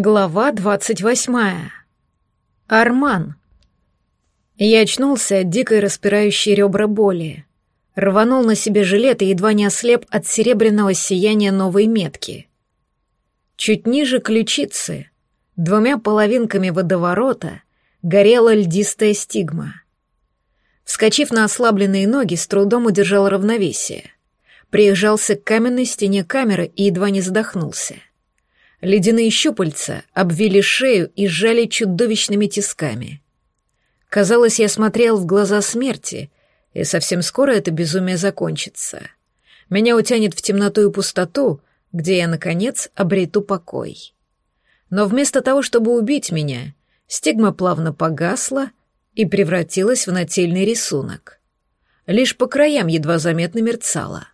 Глава двадцать восьмая. Арман. Я очнулся от дикой распирающей ребра боли. Рванул на себе жилет и едва не ослеп от серебряного сияния новой метки. Чуть ниже ключицы, двумя половинками водоворота, горела льдистая стигма. Вскочив на ослабленные ноги, с трудом удержал равновесие. Приезжался к каменной стене камеры и едва не задохнулся. Ледяные щупальца обвили шею и сжали чудовищными тисками. Казалось, я смотрел в глаза смерти, и совсем скоро это безумие закончится. Меня утянет в темноту и пустоту, где я, наконец, обрету покой. Но вместо того, чтобы убить меня, стигма плавно погасла и превратилась в нательный рисунок. Лишь по краям едва заметно мерцала.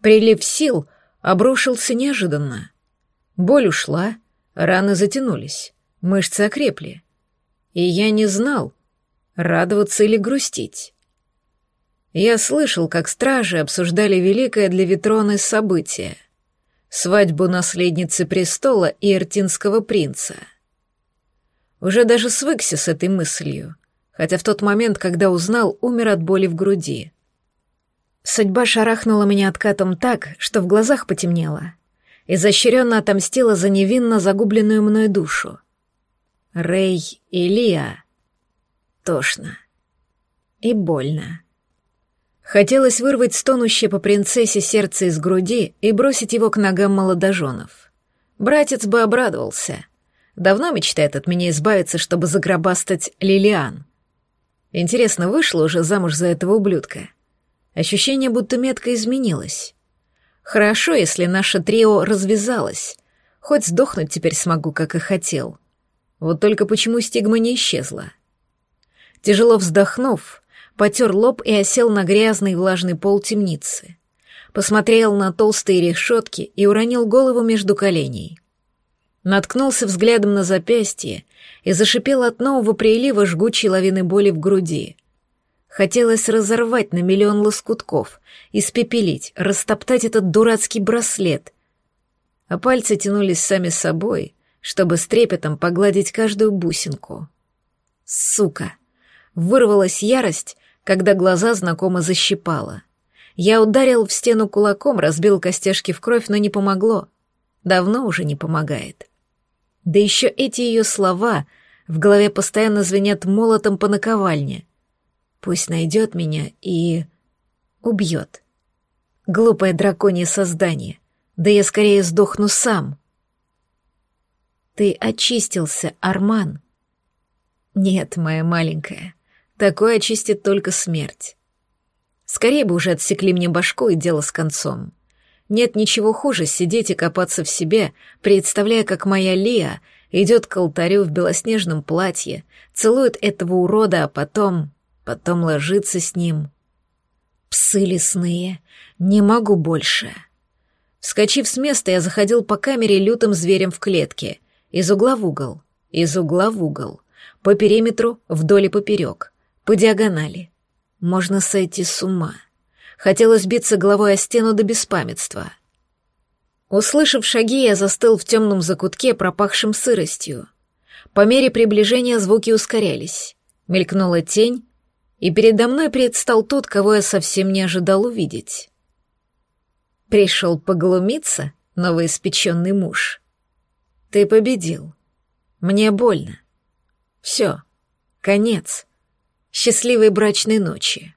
Прилив сил обрушился неожиданно. Боль ушла, раны затянулись, мышцы окрепли. И я не знал, радоваться или грустить. Я слышал, как стражи обсуждали великое для Ветроны событие — свадьбу наследницы престола и эртинского принца. Уже даже свыкся с этой мыслью, хотя в тот момент, когда узнал, умер от боли в груди. Судьба шарахнула меня откатом так, что в глазах потемнело — изощренно отомстила за невинно загубленную мной душу. Рэй и Лия. Тошно. И больно. Хотелось вырвать стонущее по принцессе сердце из груди и бросить его к ногам молодоженов. Братец бы обрадовался. Давно мечтает от меня избавиться, чтобы загробастать Лилиан. Интересно, вышла уже замуж за этого ублюдка? Ощущение, будто метка изменилась. Хорошо, если наше трио развязалось. Хоть сдохнуть теперь смогу, как и хотел. Вот только почему стигма не исчезла? Тяжело вздохнув, потер лоб и осел на грязный влажный пол темницы. Посмотрел на толстые решетки и уронил голову между коленей. Наткнулся взглядом на запястье и зашипел от нового прилива жгучей лавины боли в груди. Хотелось разорвать на миллион лоскутков, испепелить, растоптать этот дурацкий браслет. А пальцы тянулись сами собой, чтобы с трепетом погладить каждую бусинку. Сука! Вырвалась ярость, когда глаза знакомо защипала. Я ударил в стену кулаком, разбил костяшки в кровь, но не помогло. Давно уже не помогает. Да еще эти ее слова в голове постоянно звенят молотом по наковальне — Пусть найдет меня и... убьет. Глупое драконье создание. Да я скорее сдохну сам. Ты очистился, Арман. Нет, моя маленькая, такое очистит только смерть. Скорее бы уже отсекли мне башку и дело с концом. Нет ничего хуже сидеть и копаться в себе, представляя, как моя Лия идет к алтарю в белоснежном платье, целует этого урода, а потом потом ложиться с ним. Псы лесные, не могу больше. Вскочив с места, я заходил по камере лютым зверем в клетке, из угла в угол, из угла в угол, по периметру, вдоль и поперек, по диагонали. Можно сойти с ума. Хотелось биться головой о стену до беспамятства. Услышав шаги, я застыл в темном закутке, пропахшем сыростью. По мере приближения звуки ускорялись. Мелькнула тень, и передо мной предстал тот, кого я совсем не ожидал увидеть. Пришел поглумиться, новоиспеченный муж. Ты победил. Мне больно. Все, конец. Счастливой брачной ночи.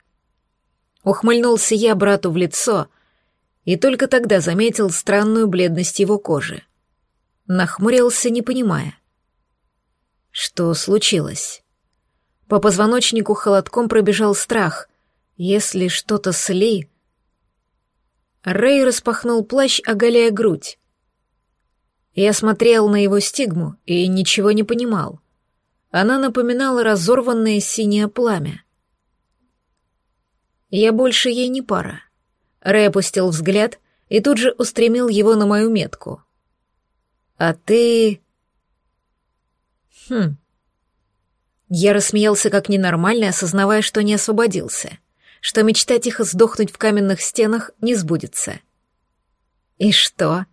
Ухмыльнулся я брату в лицо и только тогда заметил странную бледность его кожи. Нахмурился, не понимая. Что случилось? По позвоночнику холодком пробежал страх. Если что-то с Ли... Рэй распахнул плащ, оголяя грудь. Я смотрел на его стигму и ничего не понимал. Она напоминала разорванное синее пламя. Я больше ей не пара. Рэй опустил взгляд и тут же устремил его на мою метку. «А ты...» «Хм...» Я рассмеялся как ненормальный, осознавая, что не освободился. что мечта тихо сдохнуть в каменных стенах не сбудется. И что,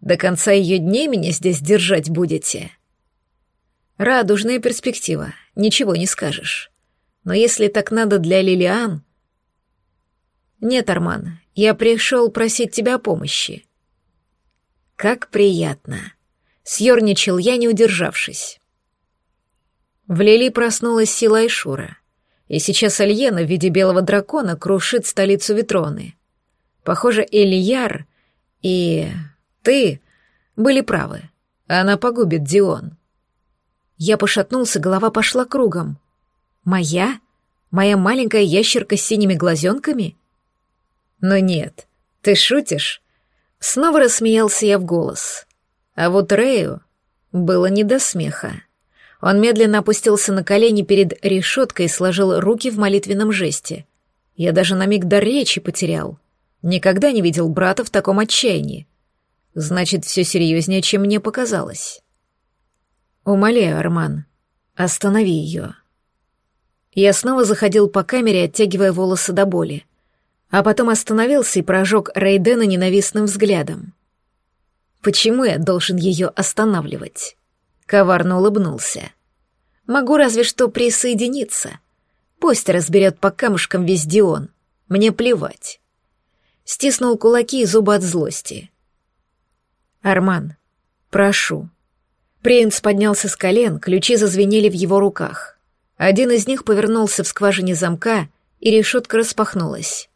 до конца ее дней меня здесь держать будете? Радужная перспектива, ничего не скажешь. Но если так надо для Лилиан... Нет, Арман, я пришел просить тебя о помощи. Как приятно. Съерничал я, не удержавшись. В Лили проснулась сила Айшура, и сейчас Альена в виде белого дракона крушит столицу Ветроны. Похоже, Элияр и ты были правы. Она погубит Дион. Я пошатнулся, голова пошла кругом. Моя? Моя маленькая ящерка с синими глазенками? Но нет, ты шутишь? Снова рассмеялся я в голос. А вот Рэю было не до смеха. Он медленно опустился на колени перед решеткой и сложил руки в молитвенном жесте. Я даже на миг до речи потерял. Никогда не видел брата в таком отчаянии. Значит, все серьезнее, чем мне показалось. Умоляю, Арман, останови ее. Я снова заходил по камере, оттягивая волосы до боли. А потом остановился и прожег Рейдена ненавистным взглядом. Почему я должен ее останавливать? Коварно улыбнулся. Могу разве что присоединиться. Пусть разберет по камушкам весь Дион. Мне плевать. Стиснул кулаки и зубы от злости. «Арман, прошу». Принц поднялся с колен, ключи зазвенели в его руках. Один из них повернулся в скважине замка, и решетка распахнулась.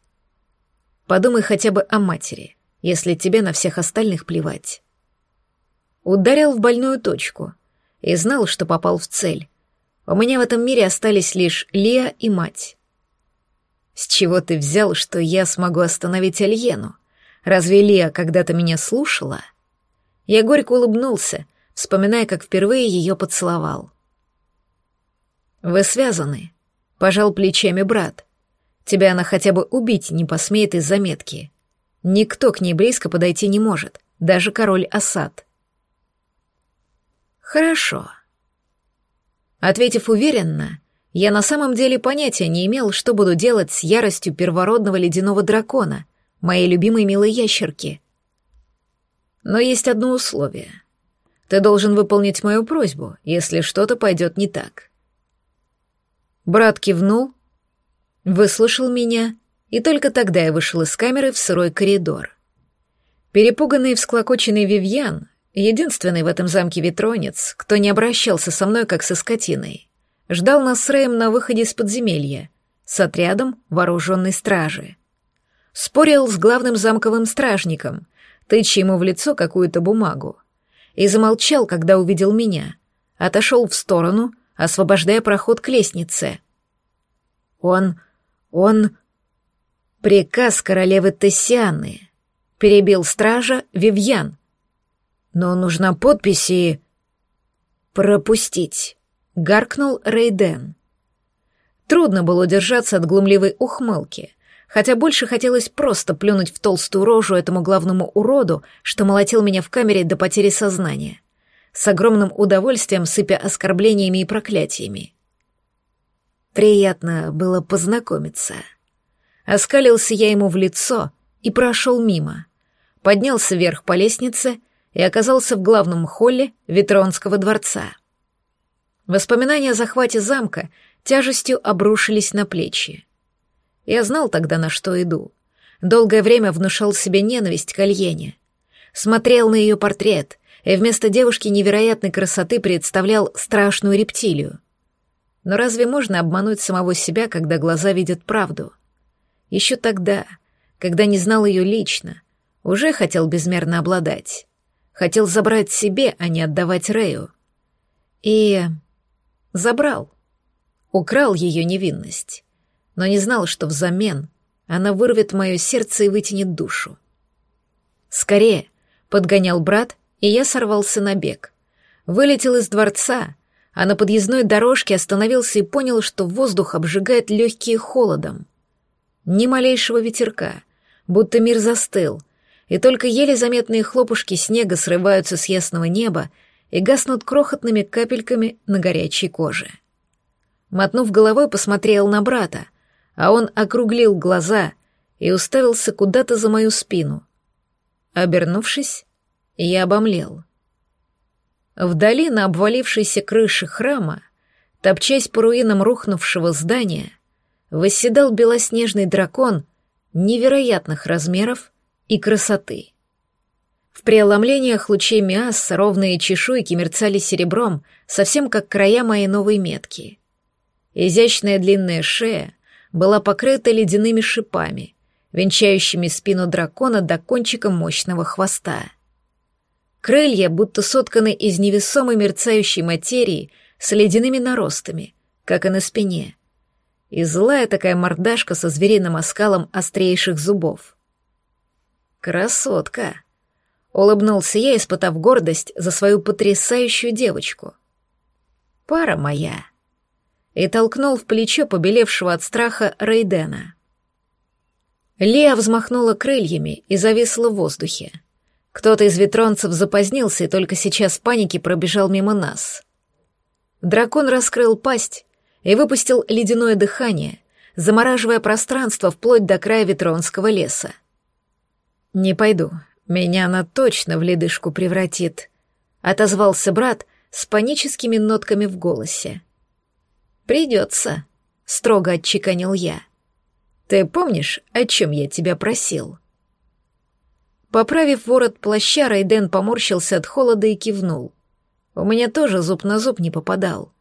Подумай хотя бы о матери, если тебе на всех остальных плевать. Ударил в больную точку и знал, что попал в цель. У меня в этом мире остались лишь Лия и мать. С чего ты взял, что я смогу остановить Альену? Разве Лия когда-то меня слушала? Я горько улыбнулся, вспоминая, как впервые ее поцеловал. «Вы связаны», — пожал плечами брат. «Тебя она хотя бы убить не посмеет из заметки. Никто к ней близко подойти не может, даже король Асад». «Хорошо». Ответив уверенно, я на самом деле понятия не имел, что буду делать с яростью первородного ледяного дракона, моей любимой милой ящерки. Но есть одно условие. Ты должен выполнить мою просьбу, если что-то пойдет не так. Брат кивнул, выслушал меня, и только тогда я вышел из камеры в сырой коридор. Перепуганный и всклокоченный Вивьян, единственный в этом замке ветронец, кто не обращался со мной как со скотиной, ждал нас с Рэем на выходе из подземелья с отрядом вооруженной стражи. Спорил с главным замковым стражником, тыча ему в лицо какую-то бумагу, и замолчал, когда увидел меня, отошел в сторону, освобождая проход к лестнице. Он... он... Приказ королевы Тессианы. Перебил стража Вивьян. Но нужна подпись и... Пропустить. Гаркнул Рейден. Трудно было удержаться от глумливой ухмылки, хотя больше хотелось просто плюнуть в толстую рожу этому главному уроду, что молотил меня в камере до потери сознания, с огромным удовольствием сыпя оскорблениями и проклятиями. Приятно было познакомиться. Оскалился я ему в лицо и прошел мимо, поднялся вверх по лестнице и оказался в главном холле Ветронского дворца. Воспоминания о захвате замка тяжестью обрушились на плечи. Я знал тогда, на что иду. Долгое время внушал себе ненависть к Альене. Смотрел на ее портрет, и вместо девушки невероятной красоты представлял страшную рептилию. Но разве можно обмануть самого себя, когда глаза видят правду? Еще тогда, когда не знал ее лично, уже хотел безмерно обладать. Хотел забрать себе, а не отдавать Рэю. И... забрал. Украл ее невинность но не знал, что взамен она вырвет мое сердце и вытянет душу. «Скорее!» — подгонял брат, и я сорвался на бег. Вылетел из дворца, а на подъездной дорожке остановился и понял, что воздух обжигает легкие холодом. Ни малейшего ветерка, будто мир застыл, и только еле заметные хлопушки снега срываются с ясного неба и гаснут крохотными капельками на горячей коже. Мотнув головой, посмотрел на брата, а он округлил глаза и уставился куда-то за мою спину. Обернувшись, я обомлел. Вдали на обвалившейся крыше храма, топчась по руинам рухнувшего здания, восседал белоснежный дракон невероятных размеров и красоты. В преломлениях лучей Миас ровные чешуйки мерцали серебром, совсем как края моей новой метки. Изящная длинная шея была покрыта ледяными шипами, венчающими спину дракона до кончика мощного хвоста. Крылья будто сотканы из невесомой мерцающей материи с ледяными наростами, как и на спине. И злая такая мордашка со звериным оскалом острейших зубов. «Красотка!» — улыбнулся я, испытав гордость за свою потрясающую девочку. «Пара моя!» И толкнул в плечо побелевшего от страха Рейдена. Леа взмахнула крыльями и зависла в воздухе. Кто-то из ветронцев запозднился и только сейчас в панике пробежал мимо нас. Дракон раскрыл пасть и выпустил ледяное дыхание, замораживая пространство вплоть до края ветронского леса. «Не пойду, меня она точно в ледышку превратит», — отозвался брат с паническими нотками в голосе. «Придется», — строго отчеканил я. Ты помнишь, о чем я тебя просил?» Поправив ворот плаща, Райден поморщился от холода и кивнул. У меня тоже зуб на зуб не попадал.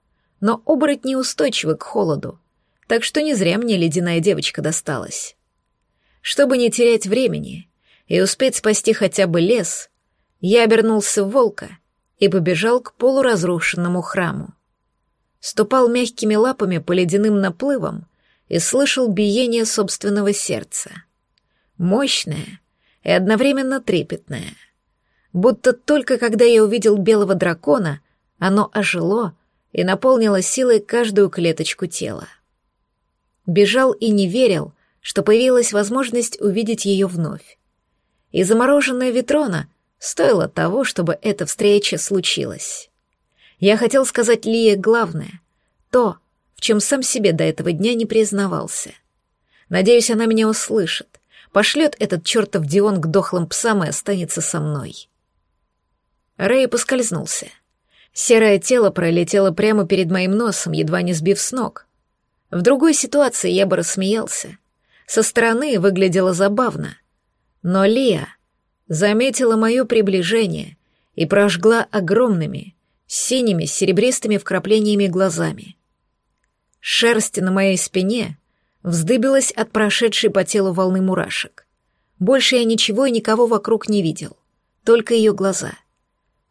Но оборотни устойчивы к холоду, так что не зря мне ледяная девочка досталась. Чтобы не терять времени и успеть спасти хотя бы лес, я обернулся в волка и побежал к полуразрушенному храму. Ступал мягкими лапами по ледяным наплывам, и слышал биение собственного сердца. Мощное и одновременно трепетное. Будто только когда я увидел белого дракона, оно ожило и наполнило силой каждую клеточку тела. Бежал и не верил, что появилась возможность увидеть ее вновь. И замороженная Ветрона стоила того, чтобы эта встреча случилась. Я хотел сказать Лие главное — то, чем сам себе до этого дня не признавался. Надеюсь, она меня услышит, пошлет этот чертов Дион к дохлым псам и останется со мной. Рэй поскользнулся. Серое тело пролетело прямо перед моим носом, едва не сбив с ног. В другой ситуации я бы рассмеялся. Со стороны выглядело забавно. Но Лия заметила мое приближение и прожгла огромными, синими, серебристыми вкраплениями глазами. Шерсть на моей спине вздыбилась от прошедшей по телу волны мурашек. Больше я ничего и никого вокруг не видел, только ее глаза.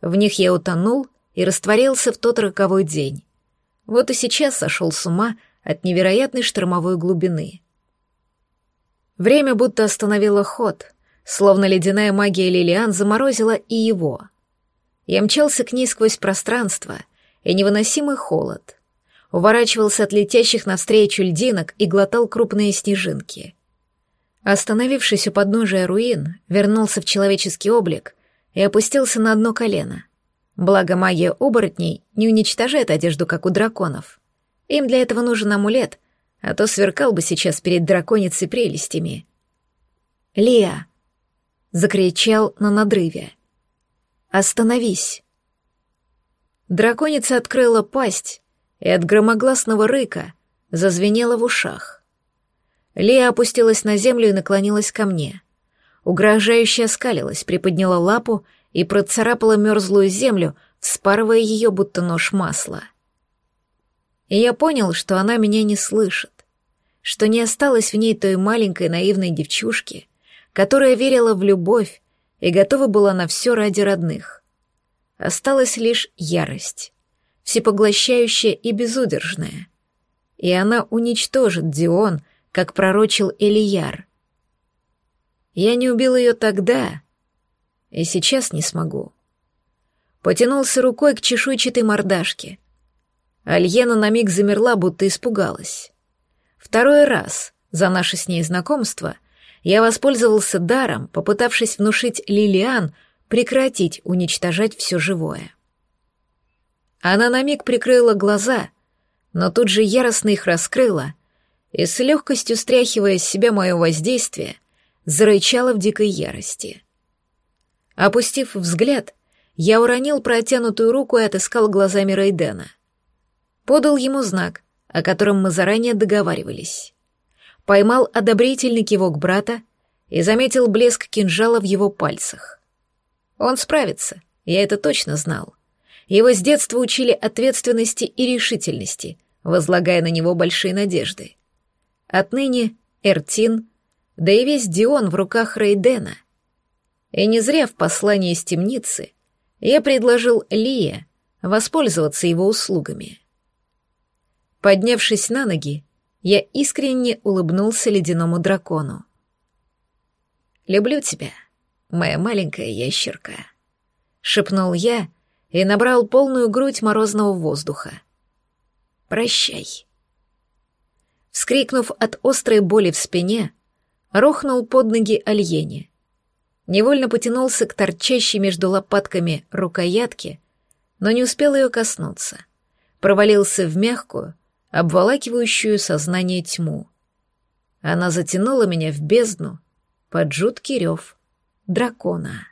В них я утонул и растворился в тот роковой день. Вот и сейчас сошел с ума от невероятной штормовой глубины. Время будто остановило ход, словно ледяная магия Лилиан заморозила и его. Я мчался к ней сквозь пространство и невыносимый холод — уворачивался от летящих навстречу льдинок и глотал крупные снежинки. Остановившись у подножия руин, вернулся в человеческий облик и опустился на одно колено. Благо магия оборотней не уничтожает одежду, как у драконов. Им для этого нужен амулет, а то сверкал бы сейчас перед драконицей прелестями. «Лия!» — закричал на надрыве. «Остановись!» Драконица открыла пасть, и от громогласного рыка зазвенело в ушах. Лия опустилась на землю и наклонилась ко мне. Угрожающе оскалилась, приподняла лапу и процарапала мерзлую землю, вспарывая ее, будто нож масла. И я понял, что она меня не слышит, что не осталось в ней той маленькой наивной девчушки, которая верила в любовь и готова была на все ради родных. Осталась лишь ярость всепоглощающая и безудержная. И она уничтожит Дион, как пророчил Элияр. Я не убил ее тогда, и сейчас не смогу. Потянулся рукой к чешуйчатой мордашке. Альена на миг замерла, будто испугалась. Второй раз за наше с ней знакомство я воспользовался даром, попытавшись внушить Лилиан прекратить уничтожать все живое. Она на миг прикрыла глаза, но тут же яростно их раскрыла и с легкостью стряхивая с себя мое воздействие, зарычала в дикой ярости. Опустив взгляд, я уронил протянутую руку и отыскал глазами Рейдена. Подал ему знак, о котором мы заранее договаривались. Поймал одобрительный кивок брата и заметил блеск кинжала в его пальцах. Он справится, я это точно знал. Его с детства учили ответственности и решительности, возлагая на него большие надежды. Отныне Эртин, да и весь Дион в руках Рейдена. И не зря в послании из темницы я предложил Лие воспользоваться его услугами. Поднявшись на ноги, я искренне улыбнулся ледяному дракону. «Люблю тебя, моя маленькая ящерка», — шепнул я и набрал полную грудь морозного воздуха. «Прощай». Вскрикнув от острой боли в спине, рухнул под ноги Альене. Невольно потянулся к торчащей между лопатками рукоятке, но не успел ее коснуться. Провалился в мягкую, обволакивающую сознание тьму. Она затянула меня в бездну под жуткий рев дракона.